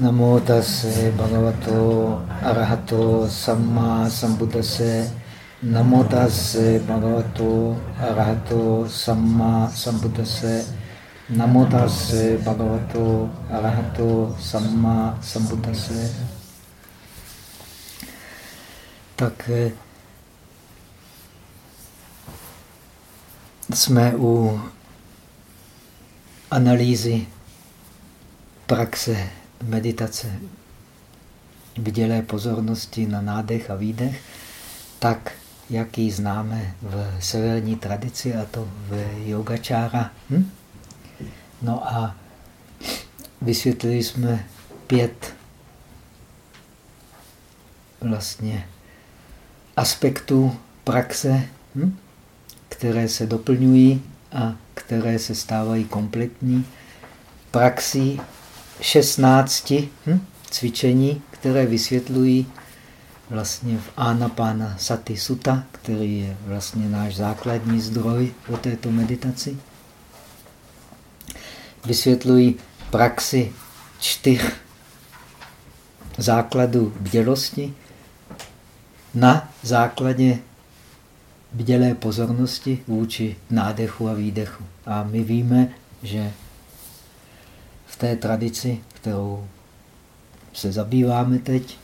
Namo tase bhagavato arahato samma sambuddhase. Namo tase bhagavato arahato samma sambuddhase. Namo tase bhagavato arahato samma sambuddhase. Tak eh, jsme u analýzy praxe meditace vidělé pozornosti na nádech a výdech, tak, jak ji známe v severní tradici, a to v yogačára. Hm? No a vysvětlili jsme pět vlastně aspektů praxe, hm? které se doplňují a které se stávají kompletní praxí 16 hm, cvičení, které vysvětlují vlastně v Anapana Sati Sutta, který je vlastně náš základní zdroj o této meditaci. Vysvětlují praxi čtyř základů bdělosti na základě bdělé pozornosti vůči nádechu a výdechu. A my víme, že té tradici, kterou se zabýváme teď,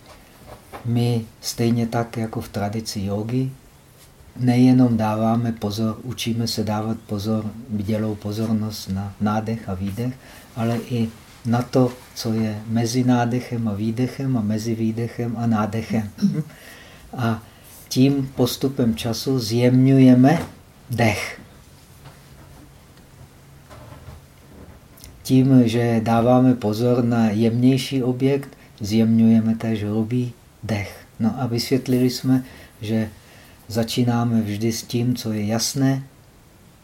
my stejně tak jako v tradici jogy, nejenom dáváme pozor, učíme se dávat pozor, vidělou pozornost na nádech a výdech, ale i na to, co je mezi nádechem a výdechem a mezi výdechem a nádechem. A tím postupem času zjemňujeme dech. Tím, že dáváme pozor na jemnější objekt, zjemňujeme též hrubý dech. No a vysvětlili jsme, že začínáme vždy s tím, co je jasné,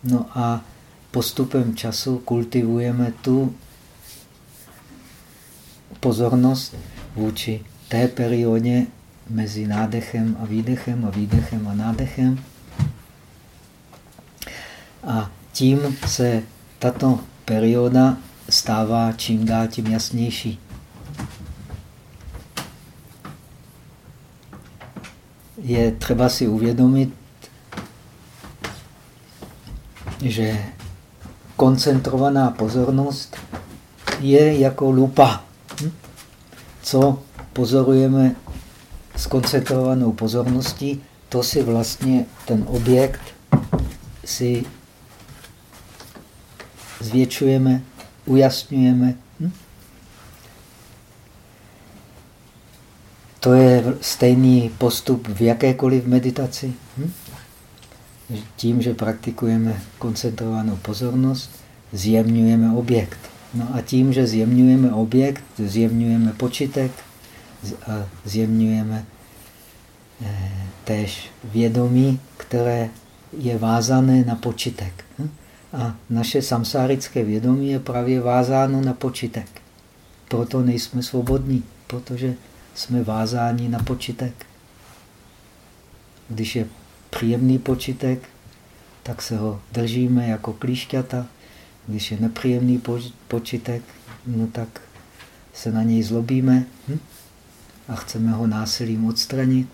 no a postupem času kultivujeme tu pozornost vůči té periodě mezi nádechem a výdechem a výdechem a nádechem. A tím se tato perioda stává čím dál tím jasnější. Je třeba si uvědomit, že koncentrovaná pozornost je jako lupa. Hm? Co pozorujeme s koncentrovanou pozorností, to si vlastně ten objekt si zvětšujeme ujasňujeme. Hm? To je stejný postup v jakékoliv meditaci. Hm? Tím, že praktikujeme koncentrovanou pozornost, zjemňujeme objekt. No a tím, že zjemňujeme objekt, zjemňujeme počítek a zjemňujeme eh, též vědomí, které je vázané na počítek. A naše samsárické vědomí je právě vázáno na počítek. Proto nejsme svobodní, protože jsme vázáni na počítek. Když je příjemný počítek, tak se ho držíme jako klíšťata. Když je nepříjemný počítek, no tak se na něj zlobíme hm? a chceme ho násilím odstranit.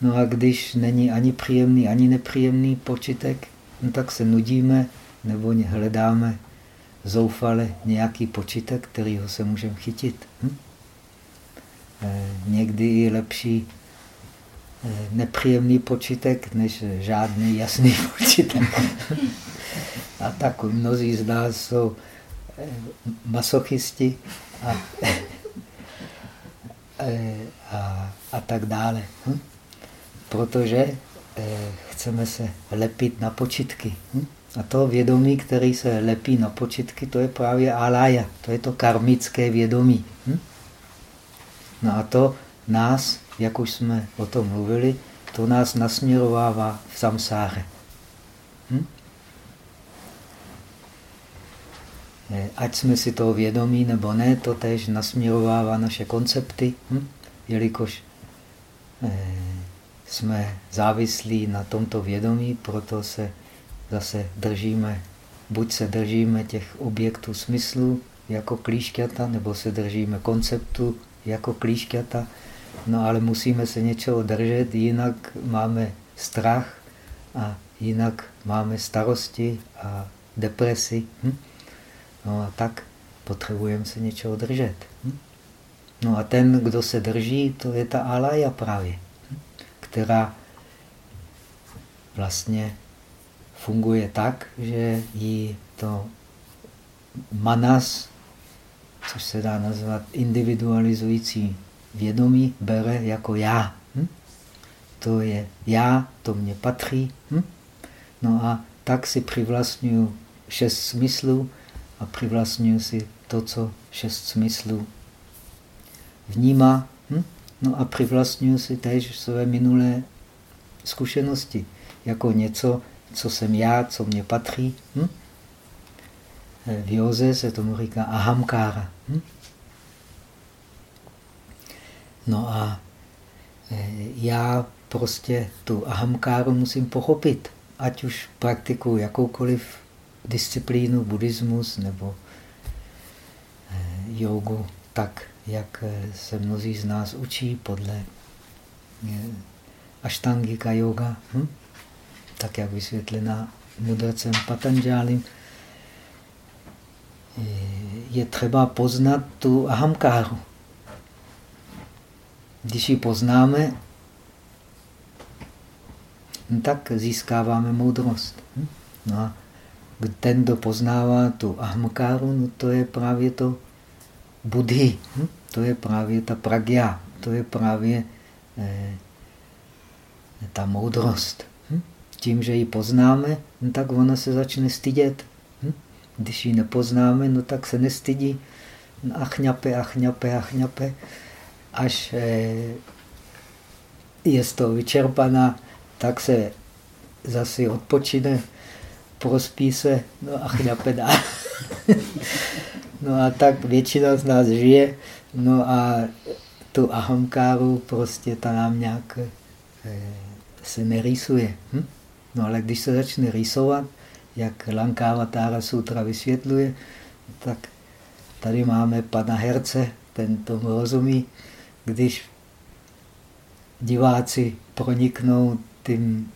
No a když není ani příjemný, ani nepříjemný počítek, no tak se nudíme nebo hledáme zoufale nějaký počítek, kterýho se můžeme chytit. Hm? E, někdy je lepší e, nepříjemný počítek, než žádný jasný počítek. A tak mnozí z nás jsou e, masochisti a, a, a tak dále. Hm? Protože chceme se lepit na počitky. Hm? A to vědomí, který se lepí na počitky, to je právě alaya, to je to karmické vědomí. Hm? No a to nás, jak už jsme o tom mluvili, to nás nasměrovává v samsáře. Hm? Ať jsme si toho vědomí nebo ne, to tež nasměrovává naše koncepty, hm? jelikož eh, jsme závislí na tomto vědomí, proto se zase držíme, buď se držíme těch objektů smyslu, jako klíšťata, nebo se držíme konceptu jako klíšťata, no ale musíme se něčeho držet, jinak máme strach a jinak máme starosti a depresi. Hm? No a tak potřebujeme se něčeho držet. Hm? No a ten, kdo se drží, to je ta alaya právě? Která vlastně funguje tak, že jí to manas, což se dá nazvat individualizující vědomí, bere jako já. Hm? To je já, to mě patří. Hm? No a tak si přivlastňuji šest smyslů a přivlastňuji si to, co šest smyslů vnímá. Hm? No a přivlastňuji si též své minulé zkušenosti jako něco, co jsem já, co mě patří. Hm? V józe se tomu říká ahamkára. Hm? No a e, já prostě tu ahamkáru musím pochopit, ať už praktikuji jakoukoliv disciplínu, buddhismus nebo e, jogu, tak jak e, se mnozí z nás učí podle aštangika yoga. Hm? tak jak vysvětlená mudrcem Patanžálim, je třeba poznat tu ahamkáru. Když ji poznáme, tak získáváme moudrost. No a ten, kdo poznává tu ahamkáru, no to je právě to buddhi, to je právě ta pragya, to je právě eh, ta moudrost tím, že ji poznáme, no tak ona se začne stydět. Hm? Když ji nepoznáme, no tak se nestydí. No a chňape, a chňape, a chňape, až eh, je z toho vyčerpaná, tak se zase odpočine, prospí se, no a chňape dá. no a tak většina z nás žije, no a tu ahamkáru prostě ta nám nějak eh, se nerýsuje. Hm? No ale když se začne rýsovat, jak Lankavatara Sutra vysvětluje, tak tady máme pana herce, ten tomu rozumí, když diváci proniknou tím,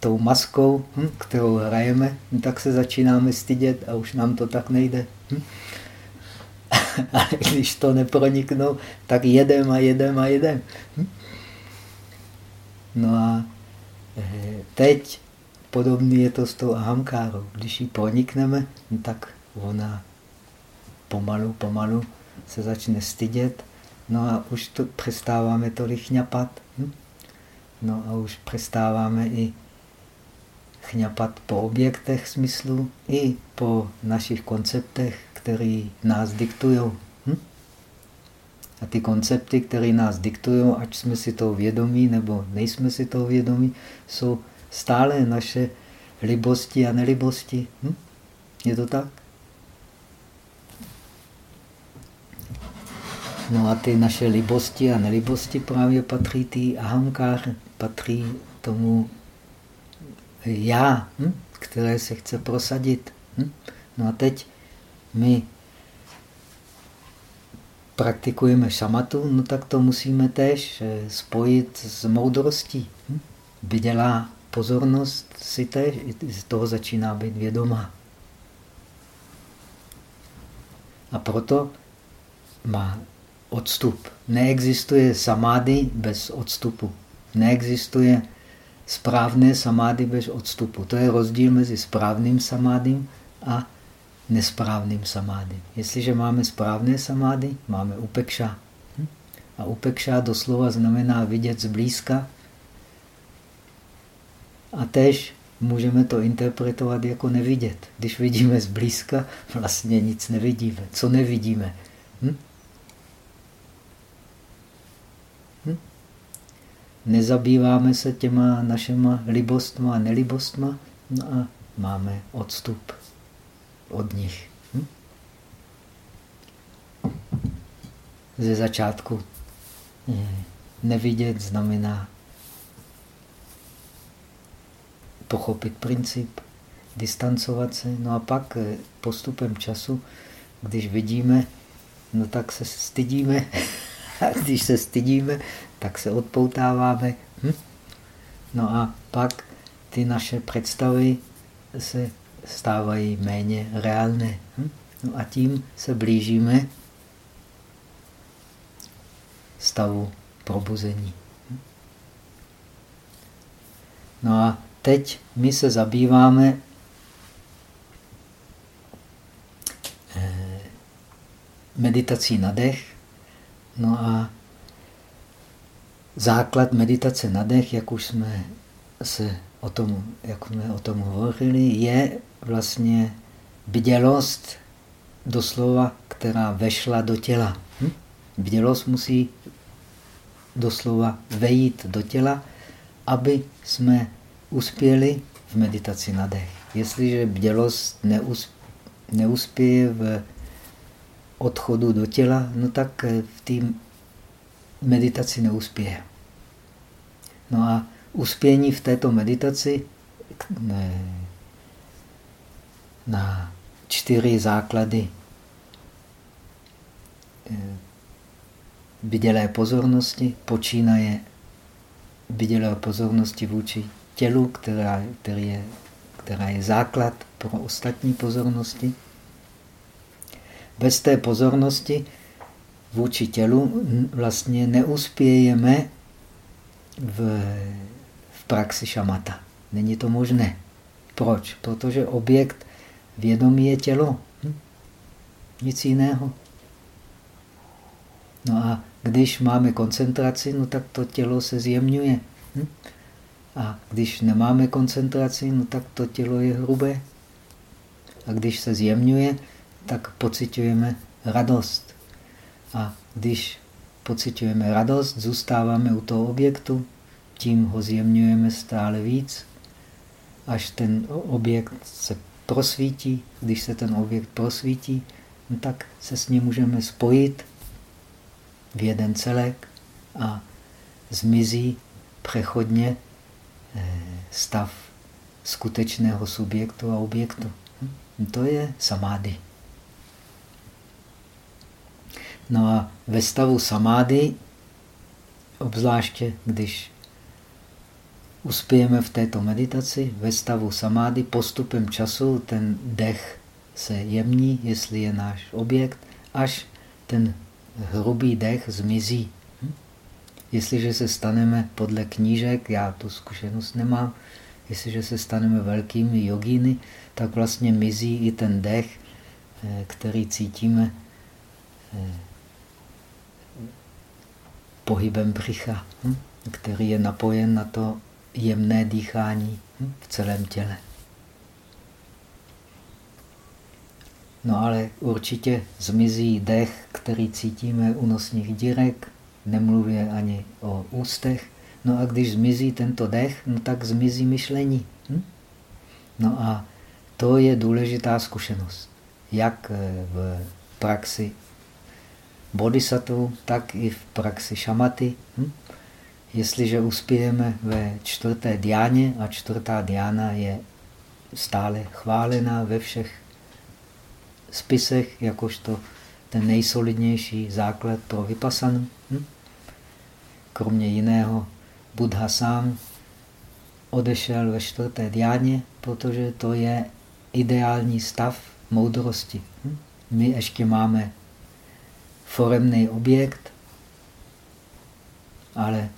tou maskou, hm, kterou hrajeme, hm, tak se začínáme stydět a už nám to tak nejde. Hm. Ale když to neproniknou, tak jedem a jedem a jedem. Hm. No a Teď podobný je to s tou ahamkárou. Když ji pronikneme, no tak ona pomalu, pomalu se začne stydět. No a už to přestáváme tolik chňapat. Hm? No a už přestáváme i chňapat po objektech smyslu i po našich konceptech, které nás diktují. A ty koncepty, které nás diktují, ať jsme si toho vědomí nebo nejsme si toho vědomí, jsou stále naše libosti a nelibosti. Hm? Je to tak? No a ty naše libosti a nelibosti právě patří tý ahamkár, patří tomu já, hm? které se chce prosadit. Hm? No a teď my praktikujeme šamatu, no tak to musíme tež eh, spojit s moudrostí. Hm? Vydělá pozornost si tež, z toho začíná být vědomá. A proto má odstup. Neexistuje samády bez odstupu. Neexistuje správné samády bez odstupu. To je rozdíl mezi správným samádím a nesprávným samády. Jestliže máme správné samády, máme upekša. Hm? A upekša doslova znamená vidět zblízka. A tež můžeme to interpretovat jako nevidět. Když vidíme zblízka, vlastně nic nevidíme. Co nevidíme? Hm? Nezabýváme se těma našima libostma a nelibostma no a máme odstup od nich. Hm? Ze začátku nevidět znamená pochopit princip, distancovat se, no a pak eh, postupem času Když vidíme, no tak se stydíme. A když se stydíme, tak se odpoutáváme. Hm? No a pak ty naše představy se stávají méně reálné. Hm? No a tím se blížíme stavu probuzení. Hm? No a teď my se zabýváme eh, meditací na dech. No a základ meditace na dech, jak už jsme se o tom, jak jsme o tom hovořili, je vlastně bdělost doslova, která vešla do těla. Hm? Bdělost musí doslova vejít do těla, aby jsme uspěli v meditaci na dech. Jestliže bdělost neus, neuspěje v odchodu do těla, no tak v té meditaci neuspěje. No a uspění v této meditaci na čtyři základy vidělé pozornosti, počínaje vidělé pozornosti vůči tělu, která, který je, která je základ pro ostatní pozornosti. Bez té pozornosti vůči tělu vlastně neuspějeme v, v praxi šamata. Není to možné. Proč? Protože objekt vědomí je tělo. Hm? Nic jiného. No a když máme koncentraci, no tak to tělo se zjemňuje. Hm? A když nemáme koncentraci, no tak to tělo je hrubé. A když se zjemňuje, tak pocitujeme radost. A když pocitujeme radost, zůstáváme u toho objektu, tím ho zjemňujeme stále víc, až ten objekt se prosvítí. Když se ten objekt prosvítí, no tak se s ním můžeme spojit v jeden celek a zmizí přechodně eh, stav skutečného subjektu a objektu. To je samády. No a ve stavu samády, obzvláště když uspějeme v této meditaci, ve stavu samády postupem času ten dech se jemní, jestli je náš objekt, až ten hrubý dech zmizí. Hm? Jestliže se staneme podle knížek, já tu zkušenost nemám, jestliže se staneme velkými jogíny, tak vlastně mizí i ten dech, eh, který cítíme eh, pohybem břicha, hm? který je napojen na to jemné dýchání hm? v celém těle. No ale určitě zmizí dech, který cítíme u nosních dírek, nemluvě ani o ústech. No a když zmizí tento dech, no tak zmizí myšlení. Hm? No a to je důležitá zkušenost. Jak eh, v praxi bodhisattva, tak i v praxi šamaty. Hm? Jestliže uspějeme ve čtvrté diáně, a čtvrtá diána je stále chválená ve všech spisech, jakožto ten nejsolidnější základ pro vypasanu. Hm? Kromě jiného, Buddha sám odešel ve čtvrté diáně, protože to je ideální stav moudrosti. Hm? My ještě máme foremný objekt, ale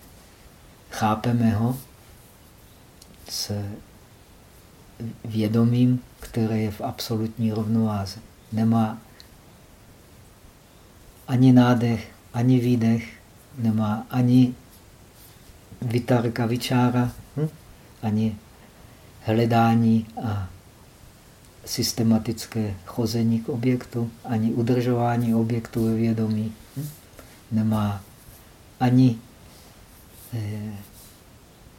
chápeme ho s vědomím, které je v absolutní rovnováze nemá ani nádech, ani výdech, nemá ani vitarka, vyčára, hm? ani hledání a systematické chození k objektu, ani udržování objektu ve vědomí. Hm? Nemá ani eh,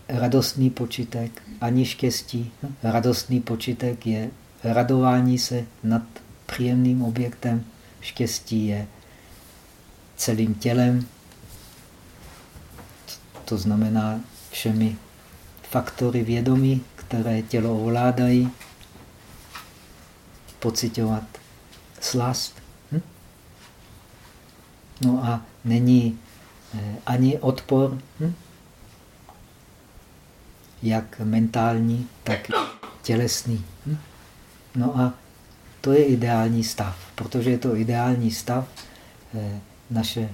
radostný počitek, ani štěstí. Radostný počitek je radování se nad příjemným objektem. Štěstí je celým tělem, to znamená všemi faktory vědomí, které tělo ovládají, pocitovat slast, No a není eh, ani odpor, hm? jak mentální, tak tělesný. Hm? No a to je ideální stav. Protože je to ideální stav, eh, naše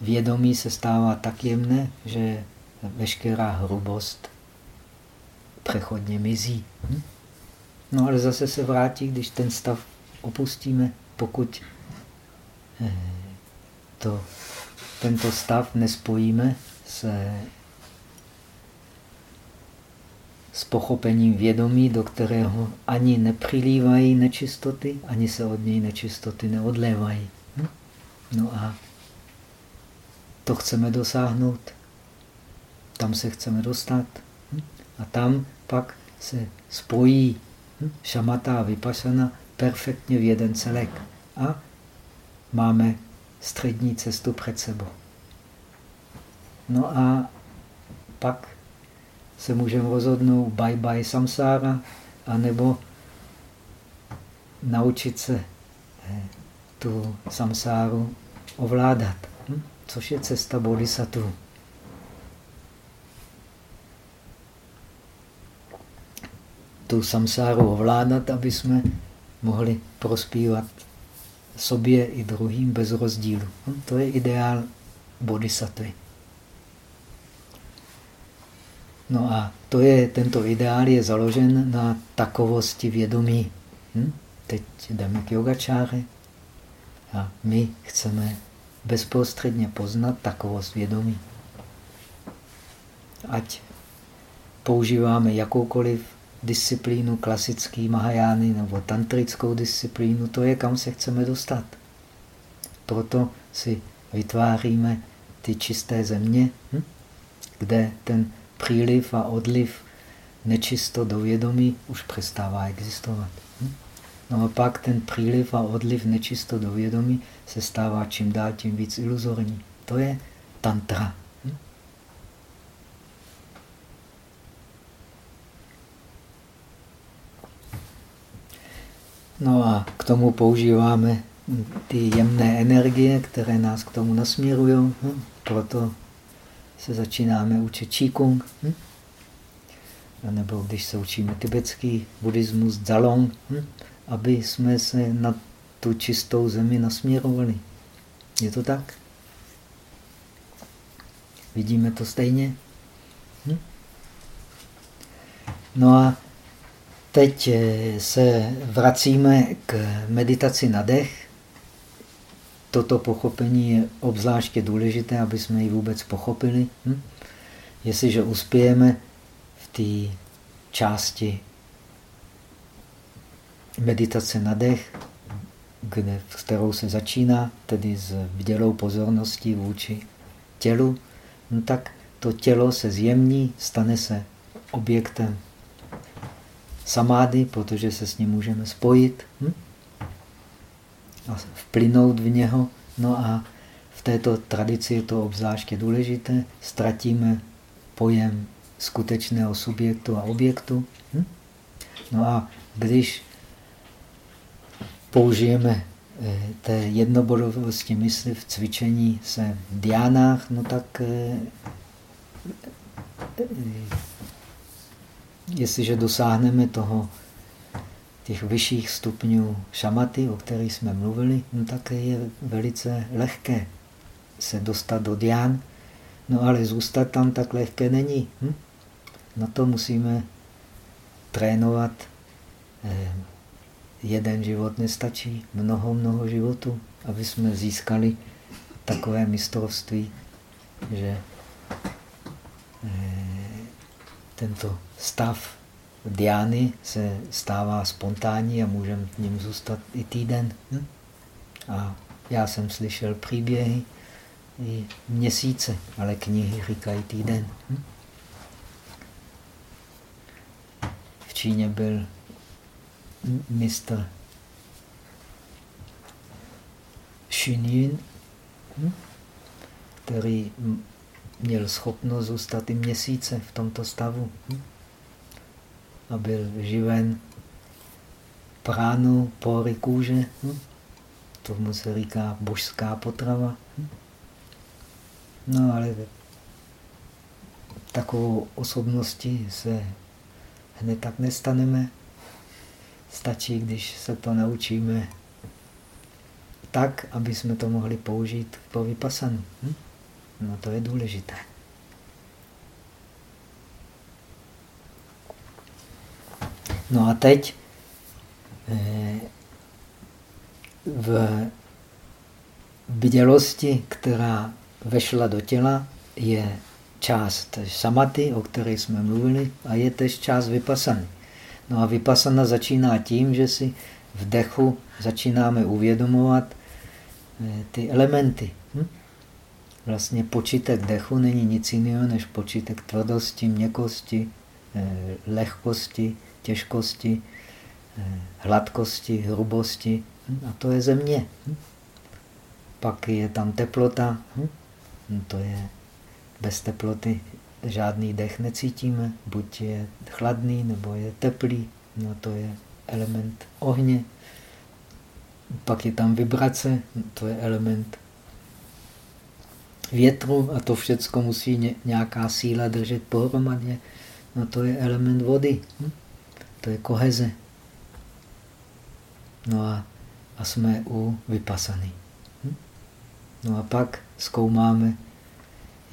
vědomí se stává tak jemné, že veškerá hrubost přechodně mizí. Hm? No ale zase se vrátí, když ten stav opustíme, pokud eh, to, tento stav nespojíme se s pochopením vědomí, do kterého ani nepřilívají nečistoty, ani se od něj nečistoty neodlévají. Hm? No a to chceme dosáhnout, tam se chceme dostat. Hm? A tam pak se spojí? Šamata a vypasana perfektně v jeden celek. A máme střední cestu před sebou. No a pak se můžeme rozhodnout bye bye samsára, anebo naučit se eh, tu samsáru ovládat, hm? což je cesta bodhisattva. Tu samsáru ovládat, aby jsme mohli prospívat sobě i druhým bez rozdílu. Hm? To je ideál bodhisattvy. No a to je, tento ideál je založen na takovosti vědomí. Hm? Teď jdeme k yogačáře a my chceme bezprostředně poznat takovost vědomí. Ať používáme jakoukoliv disciplínu, klasický Mahajány nebo tantrickou disciplínu, to je, kam se chceme dostat. Proto si vytváříme ty čisté země, hm? kde ten příliv a odliv nečisto do vědomí už přestává existovat. Hm? No a pak ten příliv a odliv nečisto do vědomí se stává čím dál tím víc iluzorní. To je tantra. No a k tomu používáme ty jemné energie, které nás k tomu nasměrují. Hm? Proto se začínáme učit Qigong, hm? nebo když se učíme tibetský buddhismus, Zalong, hm? aby jsme se na tu čistou zemi nasměrovali. Je to tak? Vidíme to stejně? Hm? No a teď eh, se vracíme k meditaci na dech toto pochopení je obzvláště důležité, aby jsme ji vůbec pochopili. Hm? Jestliže uspějeme v té části meditace na dech, kde, s kterou se začíná, tedy s vdělou pozorností vůči tělu, no tak to tělo se zjemní, stane se objektem samády, protože se s ním můžeme spojit. Hm? a vplynout v něho. No a v této tradici je to obzvláště důležité. Ztratíme pojem skutečného subjektu a objektu. Hm? No a když použijeme eh, té jednobodovosti mysli v cvičení se v diánách, no tak eh, jestliže dosáhneme toho těch vyšších stupňů šamaty, o kterých jsme mluvili, no tak je velice lehké se dostat do dián. No ale zůstat tam tak lehké není. Hm? Na to musíme trénovat. Eh, jeden život nestačí, mnoho, mnoho životů, aby jsme získali takové mistrovství, že eh, tento stav diány se stává spontánní a můžeme v něm zůstat i týden. Hm? A já jsem slyšel příběhy i měsíce, ale knihy říkají týden. Hm? V Číně byl mistr Xinyin, hm? který měl schopnost zůstat i měsíce v tomto stavu. Hm? A byl živen pránu, pory kůže. Hm? tomu se říká božská potrava. No ale takovou osobností se hned tak nestaneme. Stačí, když se to naučíme tak, aby jsme to mohli použít po vypasanu. Hm? No to je důležité. No a teď eh, v bdělosti, která vešla do těla, je část samaty, o které jsme mluvili, a je tež část vypasany. No a vypasana začíná tím, že si v dechu začínáme uvědomovat eh, ty elementy. Hm? Vlastně počítek dechu není nic jiného než počítek tvrdosti, měkosti, eh, lehkosti, těžkosti, eh, hladkosti, hrubosti. Hm? A to je země. Hm? Pak je tam teplota. No to je bez teploty žádný dech necítíme. Buď je chladný, nebo je teplý. No to je element ohně. Pak je tam vibrace, to je element větru a to všechno musí nějaká síla držet pohromadě. No to je element vody. Hm? To je koheze. No a, a jsme u vypasaný. Hm? No a pak zkoumáme,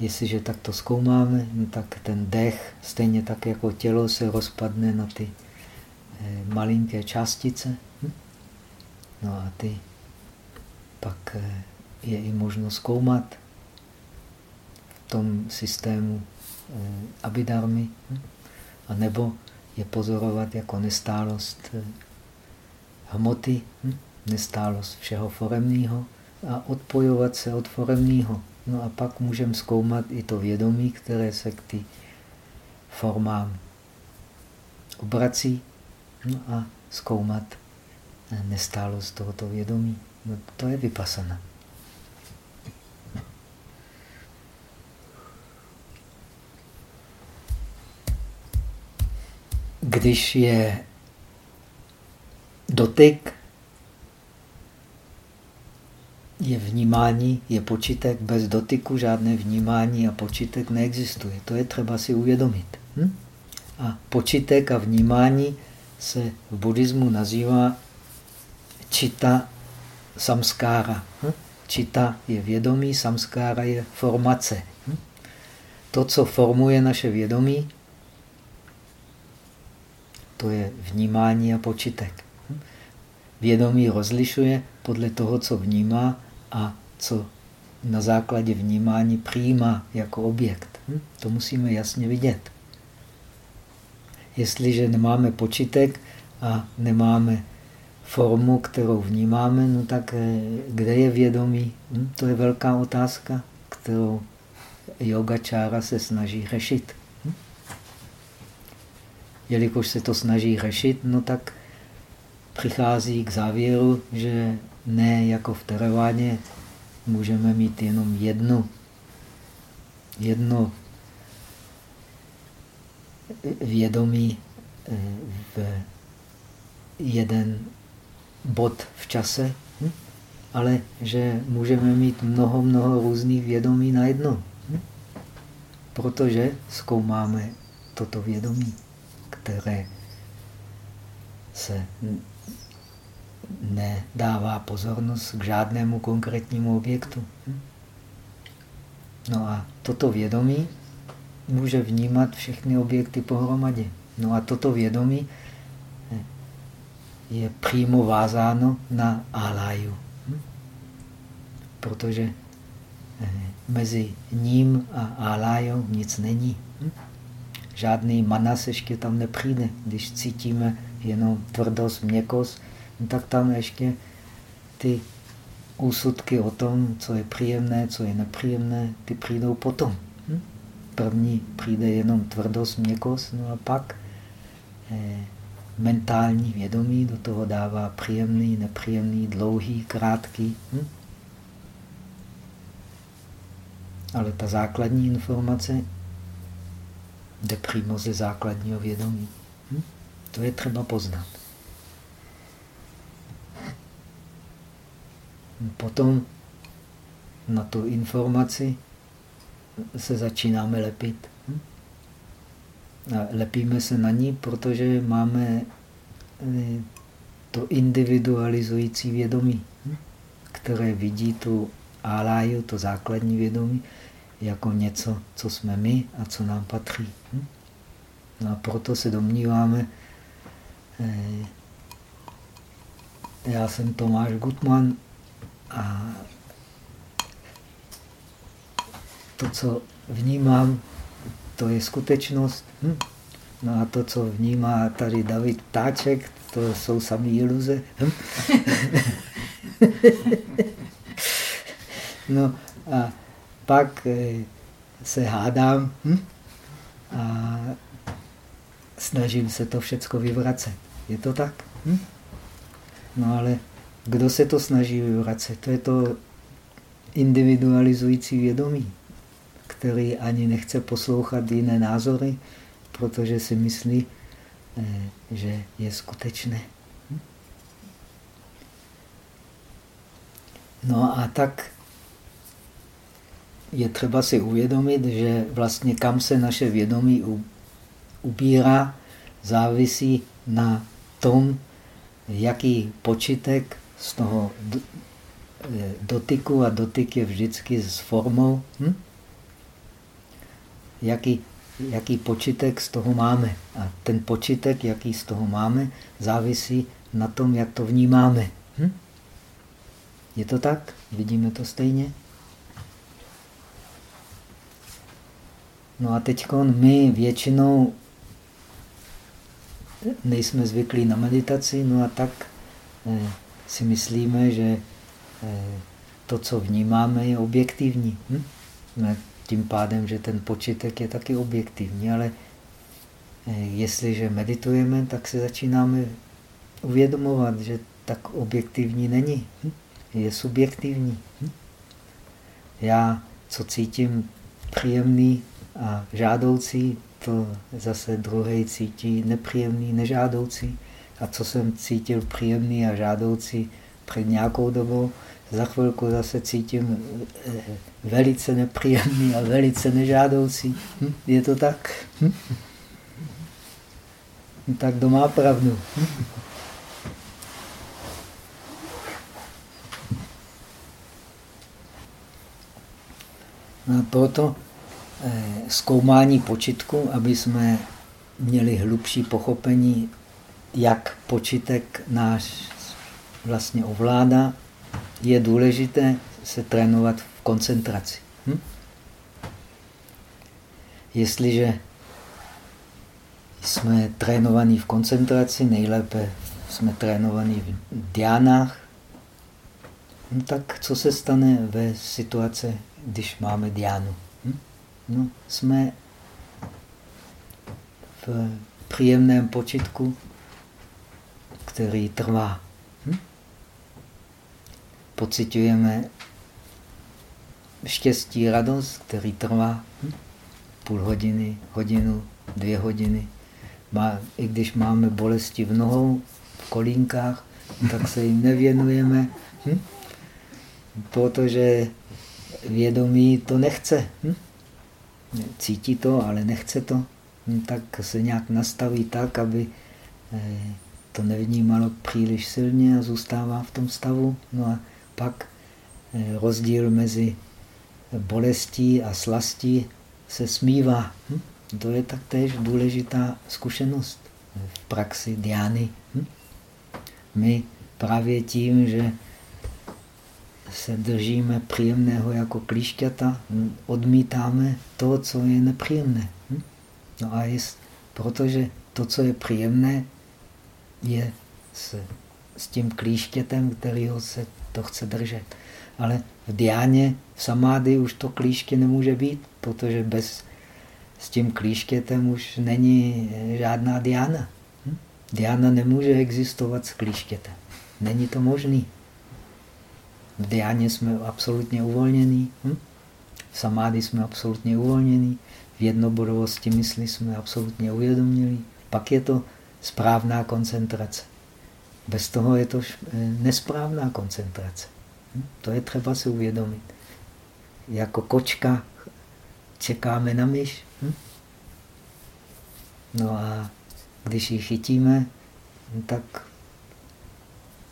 jestliže takto zkoumáme, no tak ten dech, stejně tak jako tělo, se rozpadne na ty eh, malinké částice. Hm? No a ty pak eh, je i možno zkoumat v tom systému eh, abidarmy, hm? a nebo je pozorovat jako nestálost eh, hmoty, hm? nestálost všeho foremního a odpojovat se od foremního. No a pak můžeme zkoumat i to vědomí, které se k ty formám obrací no a zkoumat eh, nestálost tohoto vědomí. No to je vypasana. Když je dotyk, je vnímání, je počítek, bez dotyku žádné vnímání a počítek neexistuje. To je třeba si uvědomit. Hm? A počítek a vnímání se v buddhismu nazývá čita samskára. Hm? Čita je vědomí, samskára je formace. Hm? To, co formuje naše vědomí, to je vnímání a počítek. Vědomí rozlišuje podle toho, co vnímá a co na základě vnímání přijímá jako objekt. To musíme jasně vidět. Jestliže nemáme počítek a nemáme formu, kterou vnímáme, no tak eh, kde je vědomí? To je velká otázka, kterou yogačára se snaží řešit jelikož se to snaží řešit, no tak přichází k závěru, že ne jako v Tereváně můžeme mít jenom jednu, jedno vědomí eh, v jeden bod v čase, hm? ale že můžeme mít mnoho, mnoho různých vědomí na jedno. Hm? Protože zkoumáme toto vědomí které se nedává pozornost k žádnému konkrétnímu objektu. No a toto vědomí může vnímat všechny objekty pohromadě. No a toto vědomí je přímo vázáno na aláju. Protože eh, mezi ním a alájou nic není žádný manas ještě tam nepřijde. Když cítíme jenom tvrdost, měkost, no tak tam ještě ty úsudky o tom, co je příjemné, co je nepříjemné, ty přijdou potom. Hm? První přijde jenom tvrdost, měkost, no a pak eh, mentální vědomí do toho dává příjemný, nepříjemný, dlouhý, krátký. Hm? Ale ta základní informace jde přímo ze základního vědomí. Hm? To je třeba poznat. Potom na tu informaci se začínáme lepit. Hm? A lepíme se na ní, protože máme eh, to individualizující vědomí, hm? které vidí tu áláju, to základní vědomí, jako něco, co jsme my a co nám patří. Hm? No a proto se domníváme, eh, já jsem Tomáš Gutman a to, co vnímám, to je skutečnost. Hm? No a to, co vnímá tady David Ptáček, to jsou samé iluze. Hm? no a pak eh, se hádám hm? a snažím se to všecko vyvracet. Je to tak? Hm? No ale kdo se to snaží vyvracet? To je to individualizující vědomí, který ani nechce poslouchat jiné názory, protože si myslí, eh, že je skutečné. Hm? No a tak je třeba si uvědomit, že vlastně kam se naše vědomí ubírá, závisí na tom, jaký počitek z toho eh, dotyku, a dotyk je vždycky s formou, hm? jaký, jaký počitek z toho máme. A ten počitek, jaký z toho máme, závisí na tom, jak to vnímáme. Hm? Je to tak? Vidíme to stejně? No a teď my většinou nejsme zvyklí na meditaci, no a tak eh, si myslíme, že eh, to, co vnímáme, je objektivní. Hm? No, tím pádem, že ten počítek je taky objektivní, ale eh, jestliže meditujeme, tak se začínáme uvědomovat, že tak objektivní není. Hm? Je subjektivní. Hm? Já, co cítím příjemný a žádoucí, to zase druhý cítí nepříjemný, nežádoucí. A co jsem cítil příjemný a žádoucí před nějakou dobou, za chvilku zase cítím eh, velice nepříjemný a velice nežádoucí. Hm? Je to tak? Hm? Tak kdo má pravdu? Hm? No a proto Eh, zkoumání počitku, aby jsme měli hlubší pochopení, jak počitek náš vlastně ovládá, je důležité se trénovat v koncentraci. Hm? Jestliže jsme trénovaní v koncentraci, nejlépe jsme trénovaní v diánách, no tak co se stane ve situaci, když máme diánu? No, jsme v příjemném počitku, který trvá. Hm? Pocitujeme štěstí, radost, který trvá hm? půl hodiny, hodinu, dvě hodiny. Má, I když máme bolesti v nohou, v kolínkách, tak se jim nevěnujeme, hm? protože vědomí to nechce. Hm? Cítí to, ale nechce to, no, tak se nějak nastaví tak, aby eh, to nevnímalo příliš silně a zůstává v tom stavu. No a pak eh, rozdíl mezi bolestí a slastí se smívá. Hm? To je taktéž důležitá zkušenost v praxi diány. Hm? My právě tím, že se držíme příjemného jako klíšťata, odmítáme to, co je nepříjemné. Hm? No a jest, protože to, co je příjemné, je s, s tím klíštětem, kterýho se to chce držet. Ale v diáně, v samády už to klíště nemůže být, protože bez, s tím klíštětem už není žádná diána. Hm? Diána nemůže existovat s klíštětem. Není to možné. V diáně jsme absolutně uvolnění, hm? v samády jsme absolutně uvolnění, v jednobodovosti mysli jsme absolutně uvědomili. Pak je to správná koncentrace. Bez toho je to nesprávná koncentrace. Hm? To je třeba si uvědomit. Jako kočka čekáme na myš. Hm? No a když ji chytíme, tak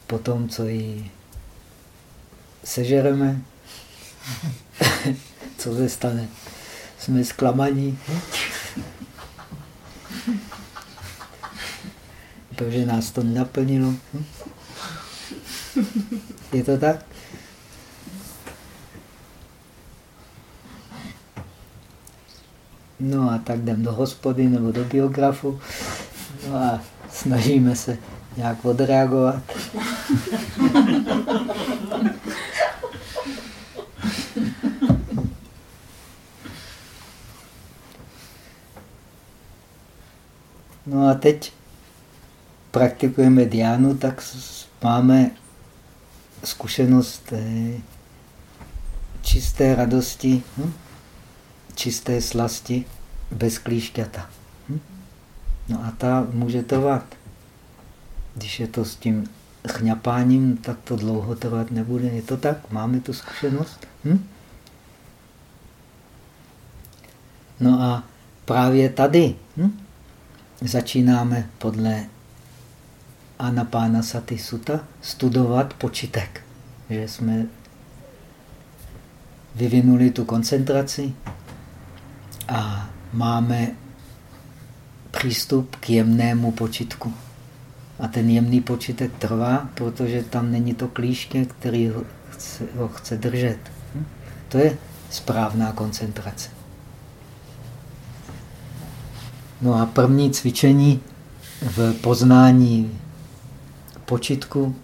potom, co ji sežereme, co se stane? Jsme zklamaní. Protože nás to naplnilo. Je to tak? No a tak jdem do hospody nebo do biografu no a snažíme se nějak odreagovat. No a teď praktikujeme diánu, tak máme zkušenost eh, čisté radosti, hm? čisté slasti bez klíšťata. Hm? No a ta může trvat. Když je to s tím chňapáním, tak to dlouho trvat nebude. Je to tak? Máme tu zkušenost? Hm? No a právě tady hm? Začínáme podle Anapána Sati Sutta studovat počitek. Že jsme vyvinuli tu koncentraci a máme přístup k jemnému počitku. A ten jemný počitek trvá, protože tam není to klíště, který ho chce, ho chce držet. Hm? To je správná koncentrace. No a první cvičení v poznání počitku,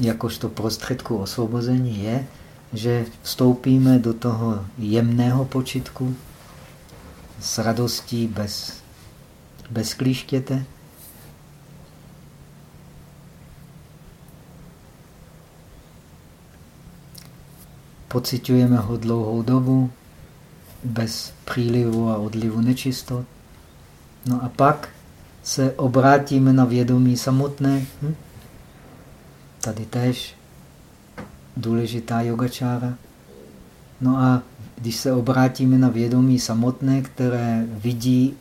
jakožto prostředku osvobození, je, že vstoupíme do toho jemného počitku s radostí bez, bez klíštěte. Pocitujeme ho dlouhou dobu, bez přílivu a odlivu nečistot. No a pak se obrátíme na vědomí samotné. Hm? Tady tež důležitá yogačára. No a když se obrátíme na vědomí samotné, které vidí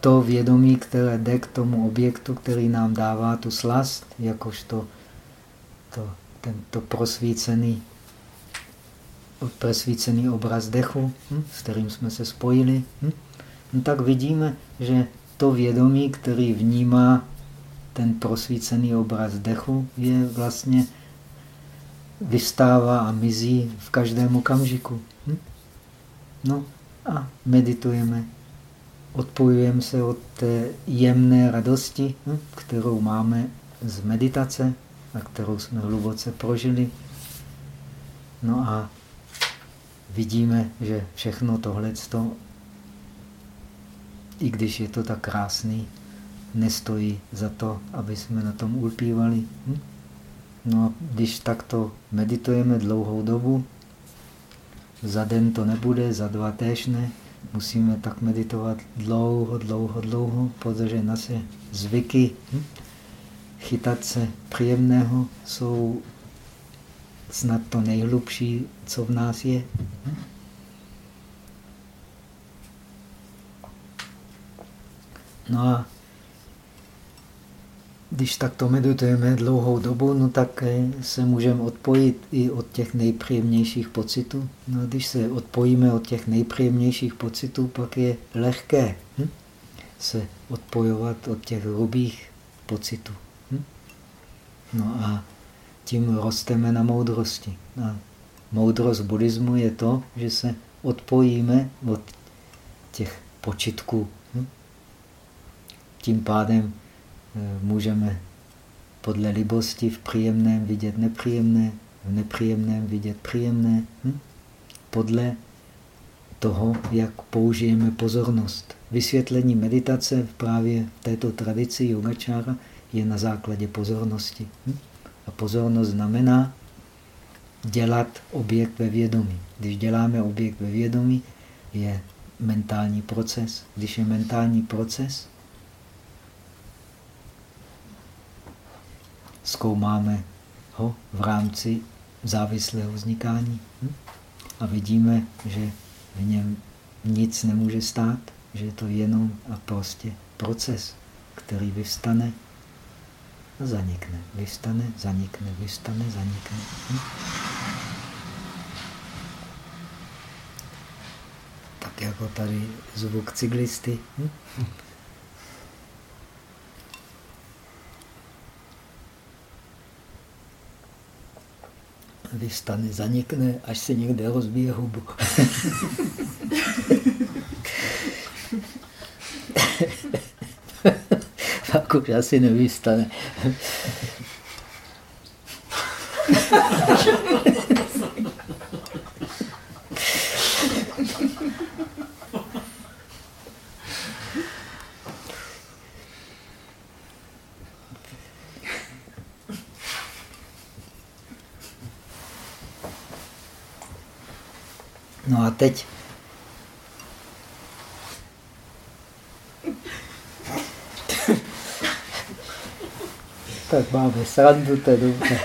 to vědomí, které jde k tomu objektu, který nám dává tu slast, jakožto to, tento prosvícený, prosvícený obraz dechu, hm, s kterým jsme se spojili, hm, tak vidíme, že to vědomí, který vnímá ten prosvícený obraz dechu, je vlastně vystává a mizí v každém okamžiku. Hm? No a meditujeme. Odpojujeme se od té jemné radosti, hm? kterou máme z meditace a kterou jsme hluboce prožili. No a vidíme, že všechno tohle, i když je to tak krásný, nestojí za to, aby jsme na tom ulpívali. Hm? No a když takto meditujeme dlouhou dobu, za den to nebude, za dva též ne, musíme tak meditovat dlouho, dlouho, dlouho, protože naše zvyky hm? chytat se příjemného jsou snad to nejhlubší, co v nás je. Hm? No a když takto meditujeme dlouhou dobu, no tak eh, se můžeme odpojit i od těch nejpříjemnějších pocitů. No, když se odpojíme od těch nejpříjemnějších pocitů, pak je lehké hm? se odpojovat od těch hrubých pocitů. Hm? No a tím rosteme na moudrosti. A moudrost buddhismu je to, že se odpojíme od těch počitků. Tím pádem Eh, můžeme podle libosti v příjemném vidět nepříjemné, v nepříjemném vidět příjemné. Hm? Podle toho, jak použijeme pozornost. Vysvětlení meditace právě v této tradici yogačára je na základě pozornosti. Hm? A pozornost znamená dělat objekt ve vědomí. Když děláme objekt ve vědomí, je mentální proces. Když je mentální proces, zkoumáme ho v rámci závislého vznikání. Hm? A vidíme, že v něm nic nemůže stát, že je to jenom a prostě proces, který vyvstane a zanikne. Vyvstane, zanikne, vyvstane, zanikne. Hm? Tak jako tady zvuk cyklisty. Hm? vystane, zanikne, až se někde rozbije hubu. Pak už asi nevystane. No a teď tak máme srandu, to je dobře.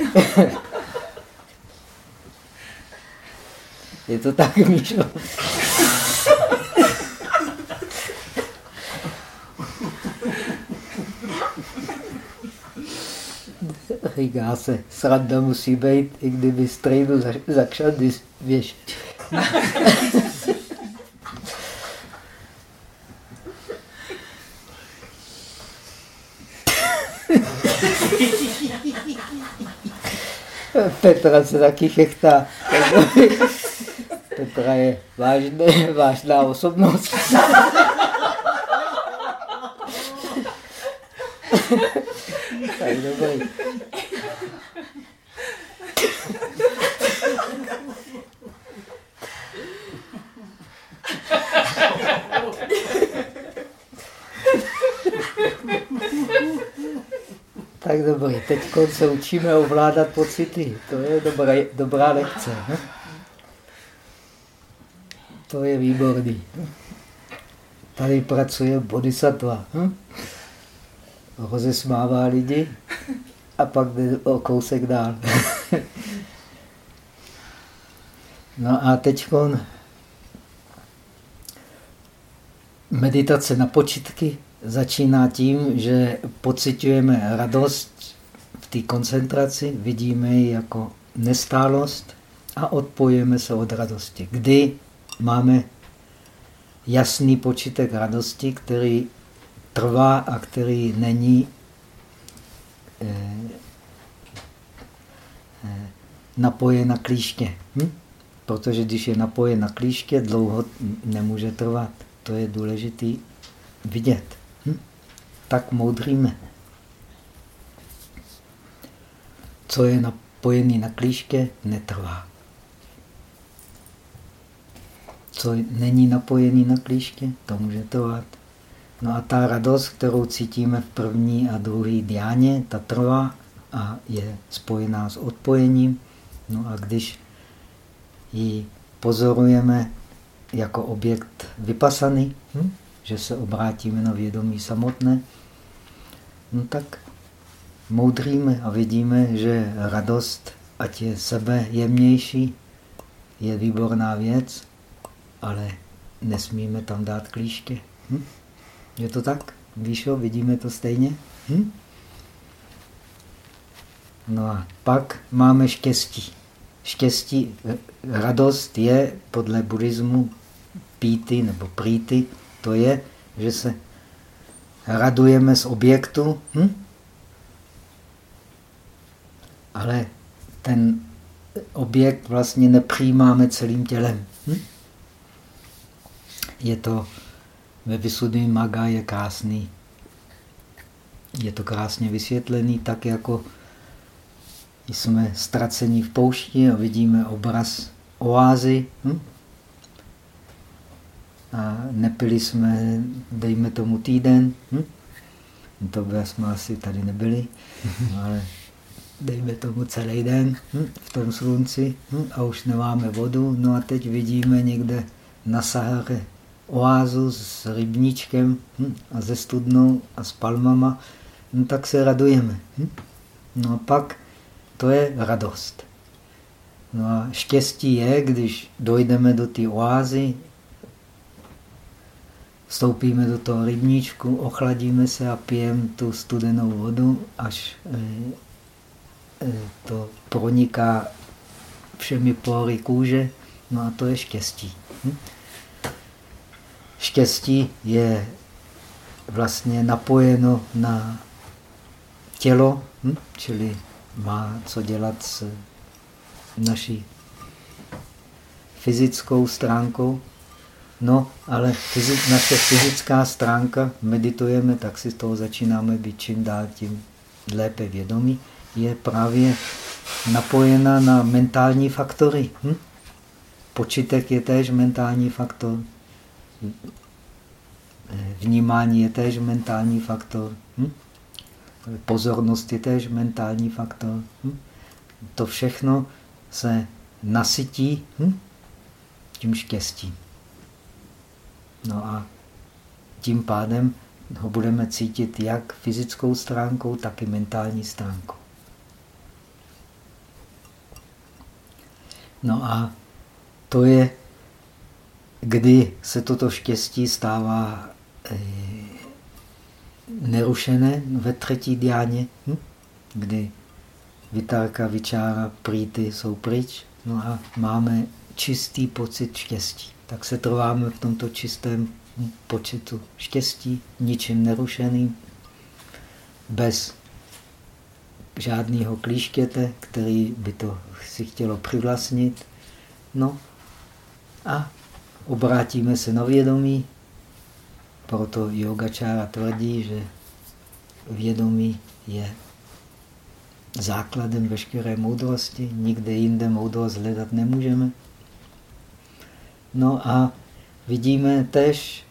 Je to tak, Míšo? Říká se, sranda musí být, i kdyby strejnu za, kšandy věš. Petra se taky chechtá. Petra je vážné, vážná osobnost. tak dobrý. Tak dobrý, teď se učíme ovládat pocity. To je dobrá, dobrá lekce. To je výborný. Tady pracuje bodhisattva. Rozesmává lidi a pak jde o kousek dál. no a teď meditace na počitky začíná tím, že pocitujeme radost v té koncentraci, vidíme ji jako nestálost a odpojujeme se od radosti. Kdy máme jasný počítek radosti, který trvá a který není eh, eh, napojen na klíště. Hm? Protože když je napojen na klíště, dlouho nemůže trvat. To je důležité vidět tak moudríme. Co je napojený na klíške, netrvá. Co není napojený na klíške, to může trvat. No a ta radost, kterou cítíme v první a druhé diáně, ta trvá a je spojená s odpojením. No a když ji pozorujeme jako objekt vypasaný, hm? že se obrátíme na vědomí samotné, no tak moudríme a vidíme, že radost, ať je sebe jemnější, je výborná věc, ale nesmíme tam dát klíšky. Hm? Je to tak? Víšo, vidíme to stejně? Hm? No a pak máme štěstí. Štěstí, radost je podle buddhismu píty nebo prýty, to je, že se radujeme z objektu, hm? ale ten objekt vlastně nepřijímáme celým tělem. Hm? Je to ve Vysudný Maga je krásný. Je to krásně vysvětlený, tak jako jsme ztracení v poušti a vidíme obraz oázy. Hm? A nepili jsme, dejme tomu, týden. Hm? To by jsme asi tady nebyli, ale dejme tomu celý den hm? v tom slunci hm? a už nemáme vodu. No a teď vidíme někde na Sahare oázu s rybníčkem hm? a ze studnou a s palmama. No tak se radujeme. Hm? No a pak To je radost. No a štěstí je, když dojdeme do té oázy, vstoupíme do toho rybníčku, ochladíme se a pijeme tu studenou vodu, až eh, eh, to proniká všemi pory kůže. No a to je štěstí. Hm? Štěstí je vlastně napojeno na tělo, hm? čili má co dělat s naší fyzickou stránkou. No, ale naše fyzická stránka, meditujeme, tak si z toho začínáme být čím dál tím lépe vědomí, je právě napojena na mentální faktory. Hm? Počitek je též mentální faktor. Vnímání je též mentální faktor. Hm? Pozornost je též mentální faktor. Hm? To všechno se nasytí hm? tím štěstím. No a tím pádem ho budeme cítit jak fyzickou stránkou, tak i mentální stránkou. No a to je, kdy se toto štěstí stává e, nerušené ve třetí diáně, hm? kdy vytárka, vyčára, prýty jsou pryč no a máme čistý pocit štěstí. Tak se trváme v tomto čistém pocitu štěstí, ničím nerušeným, bez žádného klíštěte, který by to si chtělo přivlastnit. No a obrátíme se na vědomí, proto yogačára tvrdí, že vědomí je základem veškeré moudrosti, nikde jinde moudrost hledat nemůžeme. No a vidíme tež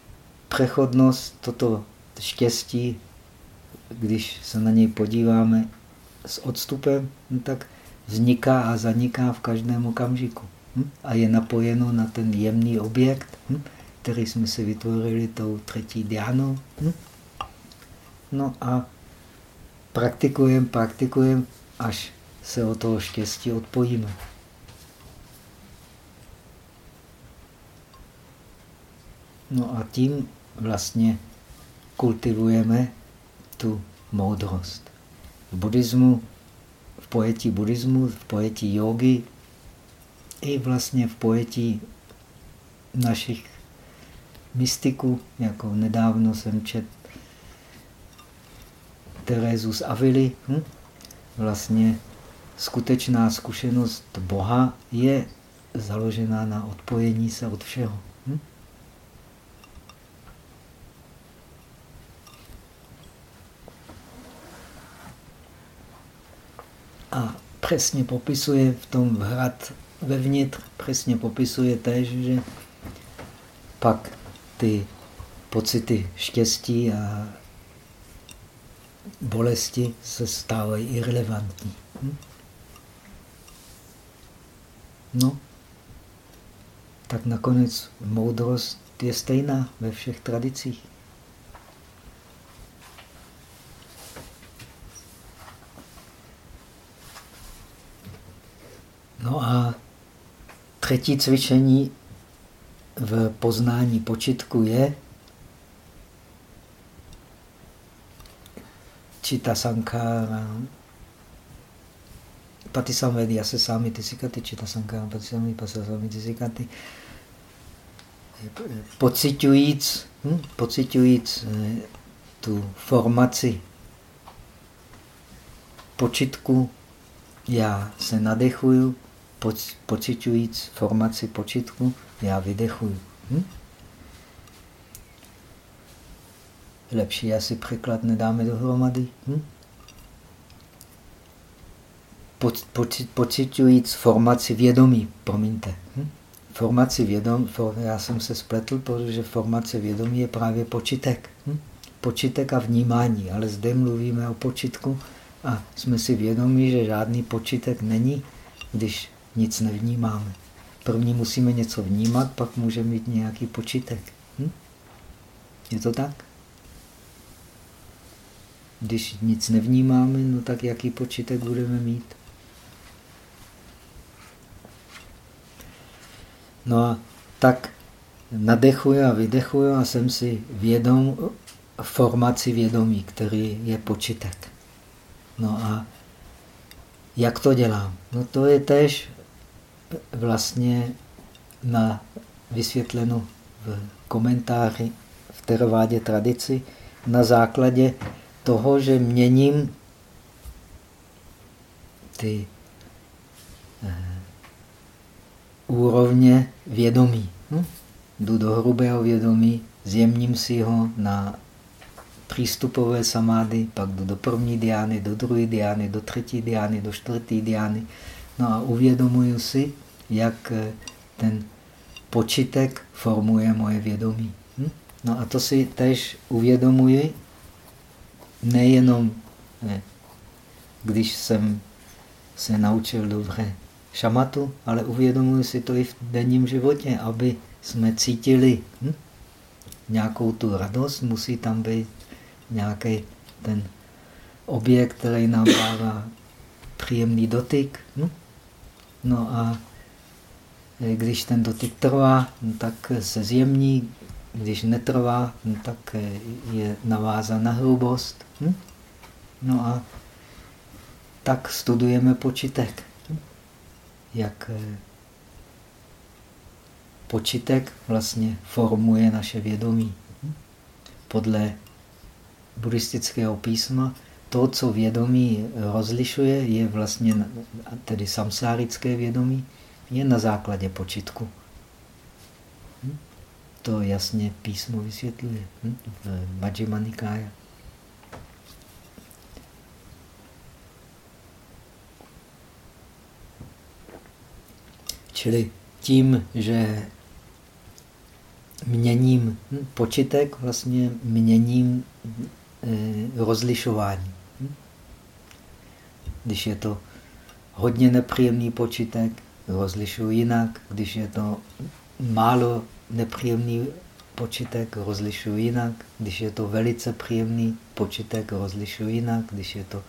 přechodnost, toto štěstí, když se na něj podíváme s odstupem, no tak vzniká a zaniká v každém okamžiku. Hm? A je napojeno na ten jemný objekt, hm? který jsme si vytvořili tou třetí diánou. Hm? No a praktikujeme, praktikujeme, až se o toho štěstí odpojíme. No a tím vlastně kultivujeme tu moudrost. V buddhismu, v pojetí buddhismu, v pojetí jogy i vlastně v pojetí našich mystiků, jako nedávno jsem čet Terezu z Avily, hm? vlastně skutečná zkušenost Boha je založená na odpojení se od všeho. Hm? A přesně popisuje v tom hrad vevnitř, přesně popisuje též, že pak ty pocity štěstí a bolesti se stávají irrelevantní. Hm? No, tak nakonec moudrost je stejná ve všech tradicích. No a třetí cvičení v poznání počitku je Čita sankára. Patisamvedi ase sami tisikati, čita sankára, patisamvedi pasasami tisikati. Pocitujíc, hm, pocitujíc eh, tu formaci počitku, já se nadechuju, pocitujíc formaci počitku, já vydechuju. Hm? Lepší asi překlad nedáme dohromady. Hm? pocitujíc formaci vědomí, promiňte. Hm? Formaci vědomí, for, já jsem se spletl, protože formace vědomí je právě počitek. Hm? Počitek a vnímání, ale zde mluvíme o počitku a jsme si vědomí, že žádný počitek není, když nic nevnímáme. První musíme něco vnímat, pak můžeme mít nějaký počítek. Hm? Je to tak? Když nic nevnímáme, no tak jaký počítek budeme mít? No a tak nadechuju a vydechuju a jsem si vědom formaci vědomí, který je počítek. No a jak to dělám? No to je tež vlastně na vysvětleno v komentáři v teravádě tradici na základě toho, že měním ty eh, úrovně vědomí. Hm? Jdu do hrubého vědomí, zjemním si ho na přístupové samády, pak jdu do první diány, do druhé diány, do třetí diány, do čtvrtý diány. No a uvědomuju si, jak eh, ten počítek formuje moje vědomí. Hm? No a to si tež uvědomuji nejenom, ne, když jsem se naučil dobře šamatu, ale uvědomuji si to i v denním životě, aby jsme cítili hm? nějakou tu radost, musí tam být nějaký ten objekt, který nám dává příjemný dotyk. Hm? No a když ten dotyk trvá, no tak se zjemní, když netrvá, no tak je navázán na hrubost. Hm? No a tak studujeme počítek. Jak eh, počítek vlastně formuje naše vědomí. Hm? Podle buddhistického písma to, co vědomí rozlišuje, je vlastně tedy samsárické vědomí, je na základě počitku. Hm? To jasně písmo vysvětluje hm? v Nikaya. Čili tím, že měním hm, počitek, vlastně měním eh, rozlišování. Když je to hodně nepříjemný počitek, rozlišuji jinak. Když je to málo nepříjemný počitek, rozlišuji jinak. Když je to velice příjemný počitek, rozlišuji jinak. Když je to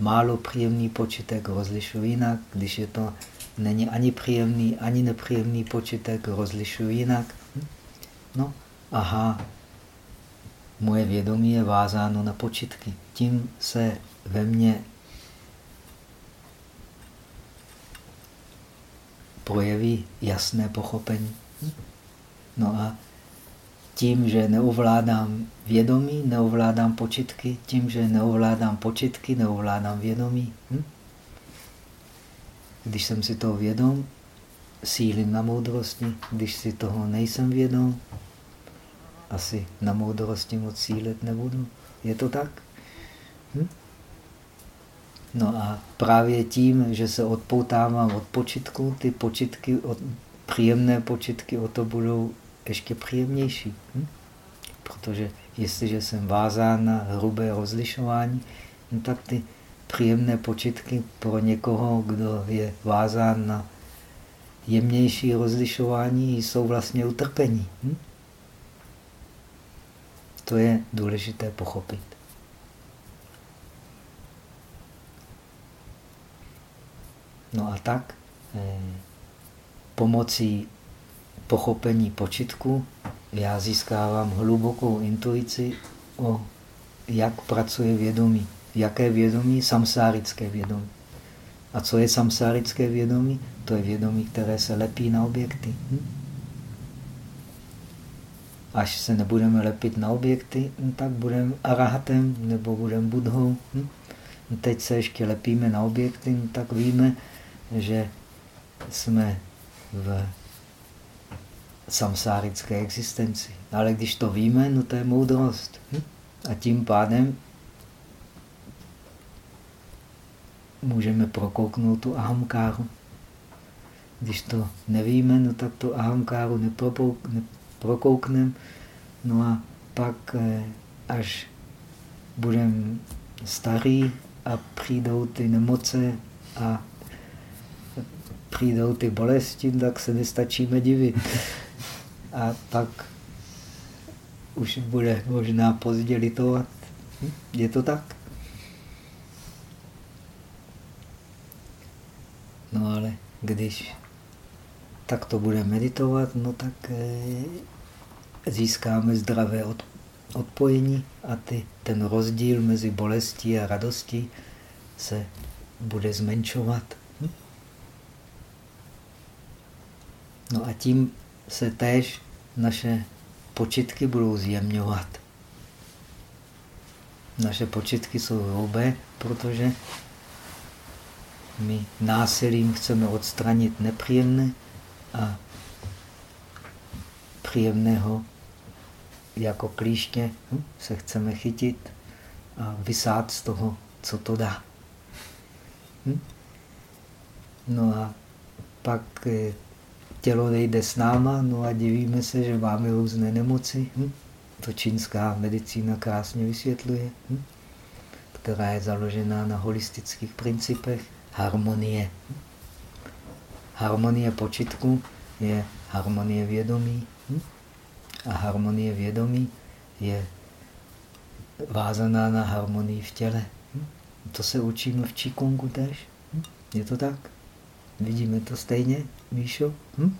málo příjemný počitek, rozlišuji jinak. Když je to není ani příjemný, ani nepříjemný počitek, rozlišuji jinak. No, aha, moje vědomí je vázáno na počitky. Tím se ve mně projeví jasné pochopení. No a tím, že neovládám vědomí, neovládám počitky, tím, že neovládám počitky, neovládám vědomí. Hm? Když jsem si toho vědom, sílím na moudrosti. Když si toho nejsem vědom, asi na moudrosti moc sílit nebudu. Je to tak? Hm? No a právě tím, že se odpoutávám od počitku, ty počitky, od, příjemné počitky o to budou ještě příjemnější. Hm? Protože jestliže jsem vázán na hrubé rozlišování, no tak ty příjemné počitky pro někoho, kdo je vázán na jemnější rozlišování, jsou vlastně utrpení. Hm? To je důležité pochopit. No a tak eh, pomocí pochopení počitku já získávám hlubokou intuici o jak pracuje vědomí. Jaké vědomí? Samsárické vědomí. A co je samsárické vědomí? To je vědomí, které se lepí na objekty. Hm? Až se nebudeme lepit na objekty, no tak budeme arahatem nebo budeme budhou. Hm? No teď se ještě lepíme na objekty, no tak víme, že jsme v samsárické existenci. Ale když to víme, no to je moudrost. Hm? A tím pádem můžeme prokouknout tu ahamkáru. Když to nevíme, no tak tu ahamkáru neprokoukneme. No a pak, eh, až budeme starý a přijdou ty nemoce a přijdou ty bolesti, tak se nestačíme divit. A pak už bude možná pozdě litovat. Je to tak? No ale když tak to bude meditovat, no tak eh, získáme zdravé odpojení a ty, ten rozdíl mezi bolestí a radostí se bude zmenšovat. No a tím se též naše počitky budou zjemňovat. Naše počitky jsou hrubé, protože my násilím chceme odstranit nepříjemné a příjemného jako klíště hm, se chceme chytit a vysát z toho, co to dá. Hm? No a pak eh, tělo nejde s náma, no a divíme se, že máme různé nemoci. Hm? To čínská medicína krásně vysvětluje, hm? která je založená na holistických principech harmonie. Harmonie počitku je harmonie vědomí. Hm? A harmonie vědomí je vázaná na harmonii v těle. Hm? To se učíme v Qigongu tež. Hm? Je to tak? Vidíme to stejně, Míšo? Hm?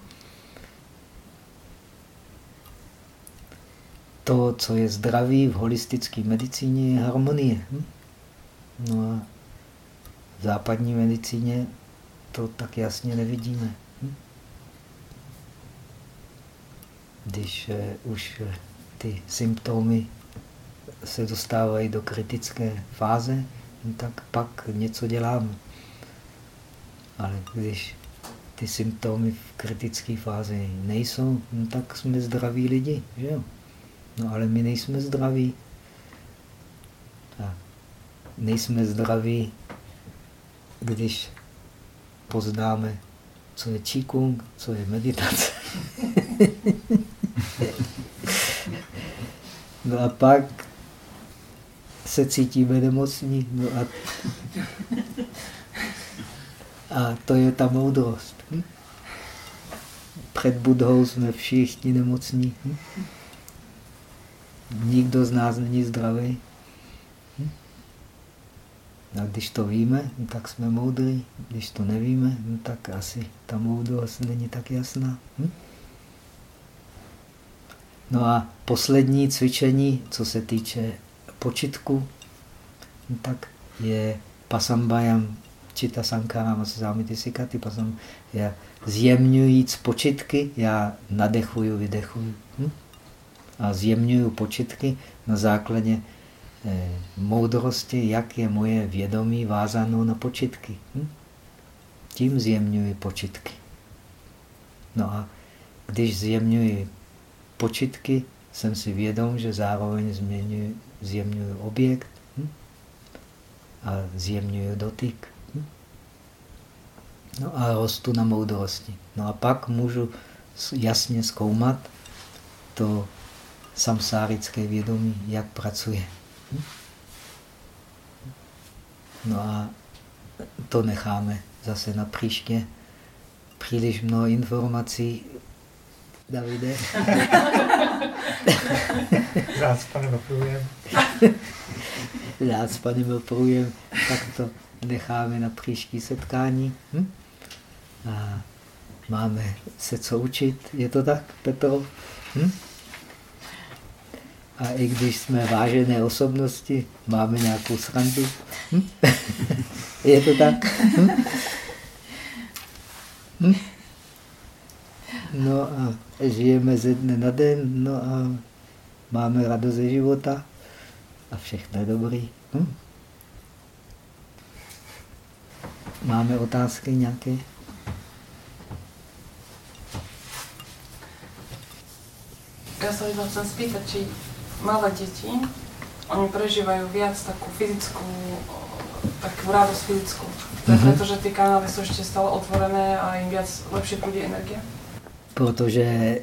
To, co je zdraví v holistické medicíně, je harmonie. Hm? No a v západní medicíně to tak jasně nevidíme. Hm? Když eh, už ty symptomy se dostávají do kritické fáze, no tak pak něco děláme. Ale když ty symptomy v kritické fázi nejsou, no tak jsme zdraví lidi, že jo? No ale my nejsme zdraví. A nejsme zdraví, když poznáme, co je Qigong, co je meditace. no a pak se cítíme nemocní. No a, a to je ta moudrost. Před Budhou jsme všichni nemocní. Hm? Nikdo z nás není zdravý. Hm? A když to víme, no tak jsme moudrý. Když to nevíme, no tak asi ta moudrost není tak jasná. Hm? No a poslední cvičení, co se týče počitku, no tak je pasambayam čita sankaram ty sikati pasam. Já zjemňujíc počitky, já nadechuju, vydechuju. Hm? A zjemňuju počitky na základě eh, moudrosti, jak je moje vědomí vázáno na počitky. Hm? Tím zjemňuji počitky. No a když zjemňuji počitky, jsem si vědom, že zároveň zjemňuji objekt hm? a zjemňuji dotyk. No a rostu na moudrosti. No a pak můžu jasně zkoumat to samsárické vědomí, jak pracuje. Hm? No a to necháme zase na příště. Příliš mnoho informací Davide. Rád s panem oprůjem. Rád s panem oprůjem. Tak to necháme na příští setkání. Hm? A máme se co učit. Je to tak, Petro? Hm? A i když jsme vážené osobnosti, máme nějakou srandu. Hm? Je to tak? Hm? Hm? No a žijeme ze dne na den, no a máme radost ze života a všechno je dobrý. Hm? Máme otázky nějaké? Já se iba chcem spýtať, či malé děti, oni prežívají viac takú fyzickú, takú radosť fyzickú. To je mm -hmm. preto, že ty kanály jsou ještě stále otvorené a jim viac lepšie prúdi energie? protože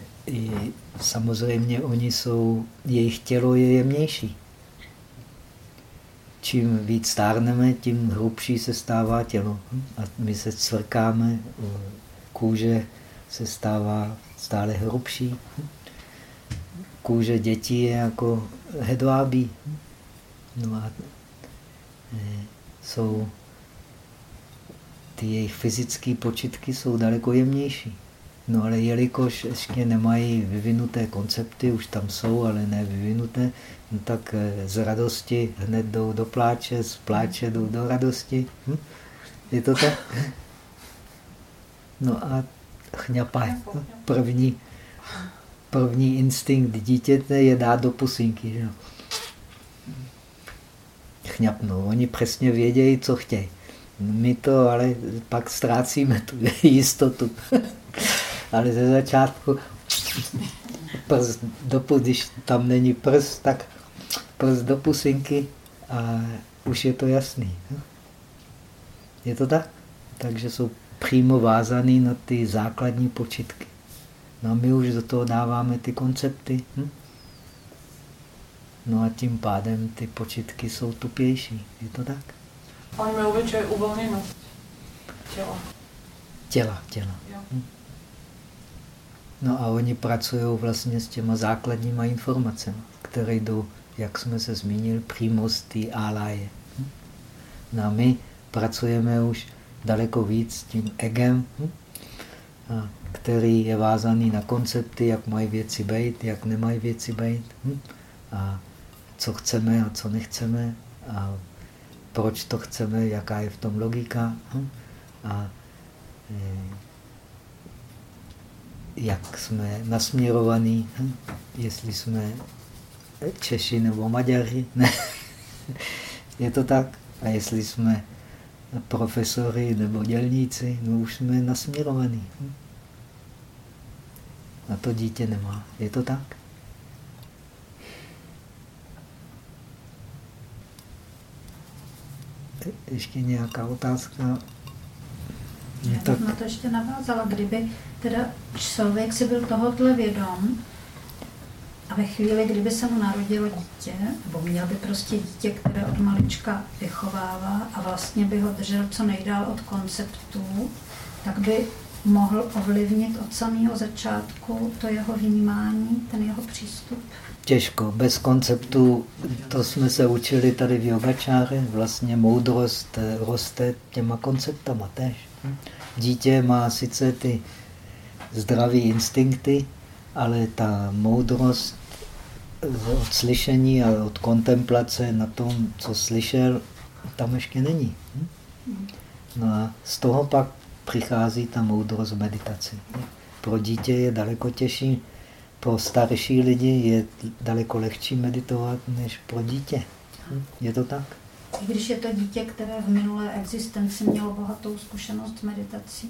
samozřejmě oni jsou, jejich tělo je jemnější. Čím víc stárneme, tím hrubší se stává tělo. A my se cvrkáme, kůže se stává stále hrubší. Kůže dětí je jako hedvábí. No a e, jsou ty jejich fyzické počitky jsou daleko jemnější. No ale jelikož ještě nemají vyvinuté koncepty, už tam jsou, ale ne vyvinuté, no tak eh, z radosti hned jdou do pláče, z pláče jdou do radosti. Hm? Je to tak? No a chňapa, první, první instinkt dítěte je dát do pusinky. Že? Chňapnou. Oni přesně vědějí, co chtějí. My to ale pak ztrácíme tu jistotu. ale ze začátku prst do, když tam není prst, tak prst do pusinky a už je to jasný. Je to tak? Takže jsou přímo vázaný na ty základní počitky. No a my už do toho dáváme ty koncepty. Hm? No a tím pádem ty počitky jsou tupější. Je to tak? Oni mají obyčej uvolněnost těla. Těla, těla. Hm? No a oni pracují vlastně s těma základníma informacemi, které jdou, jak jsme se zmínili, přímo z té áláje. Hm? No a my pracujeme už daleko víc s tím egem, hm? Který je vázaný na koncepty, jak mají věci být, jak nemají věci být, hm? a co chceme a co nechceme, a proč to chceme, jaká je v tom logika. Hm? A e, jak jsme nasměrovaní, hm? jestli jsme Češi nebo Maďari. Ne. je to tak? A jestli jsme profesory nebo dělníci, no už jsme nasměrovaní. Hm? A to dítě nemá. Je to tak? Ještě nějaká otázka? Já tak... na to ještě navázala, kdyby teda člověk si byl tohohle vědom, a ve chvíli, kdyby se mu narodilo dítě, nebo měl by prostě dítě, které od malička vychovává a vlastně by ho držel co nejdál od konceptů, tak by mohl ovlivnit od samého začátku to jeho vnímání, ten jeho přístup? Těžko, bez konceptu, to jsme se učili tady v yogačáře, vlastně moudrost roste těma konceptama tež. Dítě má sice ty zdravé instinkty, ale ta moudrost od slyšení a od kontemplace na tom, co slyšel, tam ještě není. No a z toho pak přichází ta moudrost meditace. Pro dítě je daleko těžší, pro starší lidi je daleko lehčí meditovat než pro dítě. Je to tak? I když je to dítě, které v minulé existenci mělo bohatou zkušenost s meditací?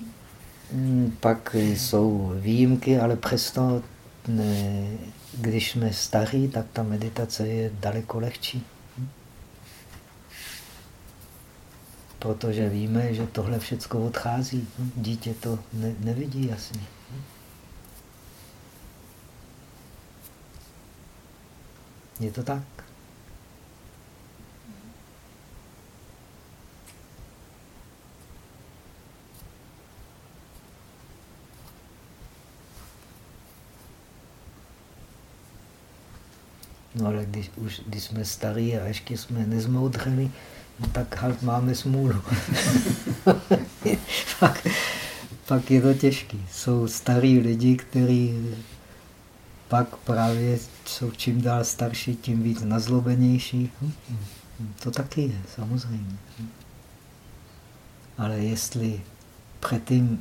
Hmm, pak jsou výjimky, ale přesto ne, když jsme staří, tak ta meditace je daleko lehčí. Protože víme, že tohle všechno odchází. Dítě to ne, nevidí jasně. Je to tak? No ale když, už, když jsme starí a ještě jsme nezmoudřeli, no tak halt máme smůlu. pak, pak je to těžké. Jsou starí lidi, kteří pak právě jsou čím dál starší, tím víc nazlobenější. To taky je, samozřejmě. Ale jestli předtím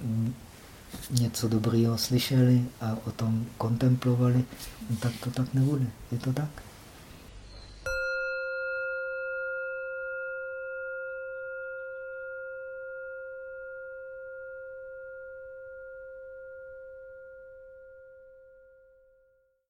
něco dobrého slyšeli a o tom kontemplovali, no tak to tak nebude. Je to tak?